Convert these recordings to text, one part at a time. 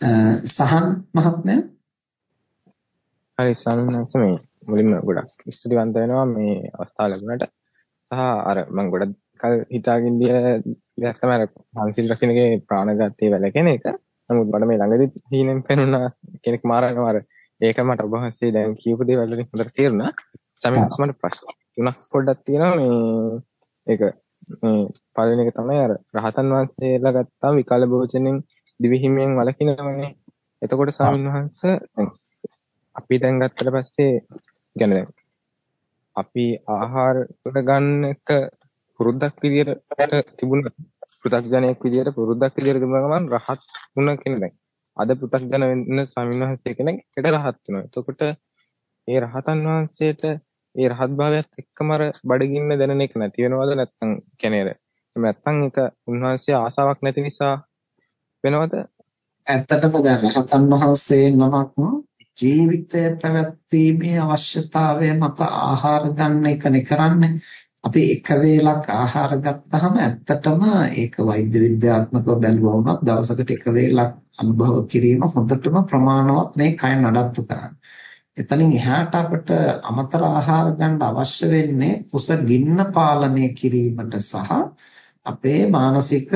සහන් මහත්මයා හරි සම්නස මේ මුලින්ම ගොඩක් ස්තුතිවන්ත වෙනවා මේ අවස්ථාව ලැබුණට සහ අර මම ගොඩක් කල් හිතාගෙන ඉඳිය දෙයක් තමයි අර පන්සිල් රකින්නගේ ප්‍රාණඝාතයේ වැළකෙන එක. නමුත් මට මේ ළඟදී හීනෙන් පෙනුණා කෙනෙක් මාරනවා අර ඒක මට ඔබ වහන්සේ දැන් කියපු දේවල් වලින් හොඳට තේරුණා. සමහරවිට මට ප්‍රශ්න තුනක් පොඩ්ඩක් තියෙනවා මේ ඒක මේ පළවෙනි එක තමයි අර රහතන් වහන්සේලා ගත්තා විකල භෝජනෙන් දිවිහිමියෙන් වළකිනවනේ. එතකොට ස්වාමීන් වහන්සේ අපි දැන් ගත්තට පස්සේ يعني අපි ආහාර ගන්න එක පුරුද්දක් විදියට තිබුණා පෘථග්ජනයෙක් විදියට පුරුද්දක් විදියට තිබුණා ගමන් රහත් වුණ කෙනෙක් දැන් අද පෘථග්ජන වෙන්න ස්වාමීන් වහන්සේ කෙනෙක් හෙට රහත් වෙනවා. එතකොට ඒ රහතන් වහන්සේට ඒ රහත් භාවයත් එක්කම අර බඩගින්න දැනෙන එක නැති වෙනවද නැත්නම් කියන්නේ නැත්නම් ඒක උන්වහන්සේ ආසාවක් නැති නිසා වෙනවද? ඇත්තටම දැන් රහතන් වහන්සේ නමක් ජීවිතය පැවැත්වීමේ අවශ්‍යතාවය මත ආහාර ගන්න එකනේ කරන්නේ. අපි එක වේලක් ආහාර ගත්තාම ඇත්තටම ඒක වෛද්‍ය විද්‍යාත්මකව බැලුවා වුණත් දවසකට එක වේලක් අනුභව කිරීම හොඳටම ප්‍රමාණවත් මේ කය නඩත්තු කරන්න. එතනින් එහාට අපිට අමතර ආහාර ගන්න අවශ්‍ය වෙන්නේ කුස ගින්න පාලනය කිරීමට සහ අපේ මානසික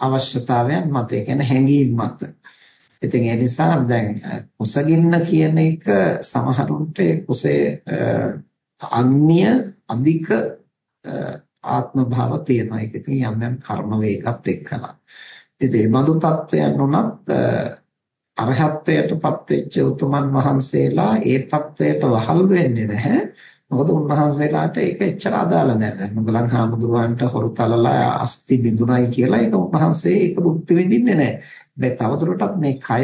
අවශ්‍යතාවයන් මත ඒ කියන්නේ හැඟීම් මත. ඉතින් ඒ නිසා දැන් කුසගින්න කියන එක සමහරුන්ට කුසේ අන්‍ය අධික ආත්ම භාව තියෙනවා. ඒක ඉතින් යම් යම් කර්ම වේගත් එක්කලා. ඉතින් මේ බඳු තත්වයන් උනත් අරහත්ත්වයටපත් වෙච්ච උතුමන් වහන්සේලා ඒ තත්වයට වහල් වෙන්නේ නැහැ. මොකද උන්වහන්සේලාට ඒක එච්චර අදාළ නැහැ. මොගලන් හාමුදුරුවන්ට හොරු තලලා අස්ති බිඳුනයි කියලා ඒක උන්වහන්සේ ඒක භුක්ති විඳින්නේ නැහැ. හැබැයි තවදුරටත් මේ කය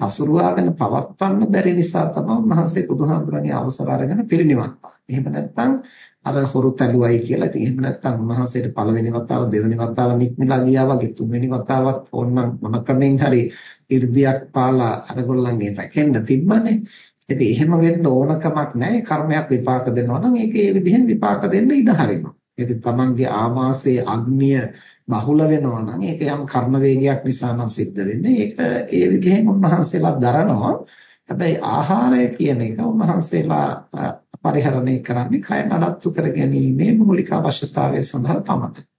හසුරුවාගෙන පවත්වන්න බැරි නිසා තමයි උන්වහන්සේ බුදුහාමුදුරන්ගේ අවසර අරගෙන පිරිනිවන් පාන්නේ. එහෙම නැත්නම් අර හොරු තැළුවයි කියලා. ඉතින් එහෙම නැත්නම් උන්වහන්සේට පළවෙනි වතාව දෙවෙනි වතාව නික්මලා ගියා වගේ තුන්වෙනි වතාවත් ඕනනම් මොන ක්‍රමෙන් හරි 이르දියක් පාලා අරගොල්ලන්ගේ රැකෙන්න තිබ්බනේ. ඉතින් එහෙම වෙන්න ඕනකමක් නැහැ. කර්මයක් විපාක දෙනවා නම් ඒක ඒ විදිහෙන් විපාක දෙන්න ඉඩ හරිනවා. ඉතින් තමන්ගේ ආමාශයේ අග්නිය බහුල වෙනවා නම් ඒක යම් කර්ම වේගයක් නිසා නම් සිද්ධ වෙන්නේ. ඒක ඒ විදිහෙන් උන්වහන්සේලා දරනවා. හැබැයි ආහාරය කියන එක උන්වහන්සේලා පරිහරණය කරන්නේ කය නඩත්තු කර ගැනීමේ මූලික අවශ්‍යතාවය සඳහා පමණයි.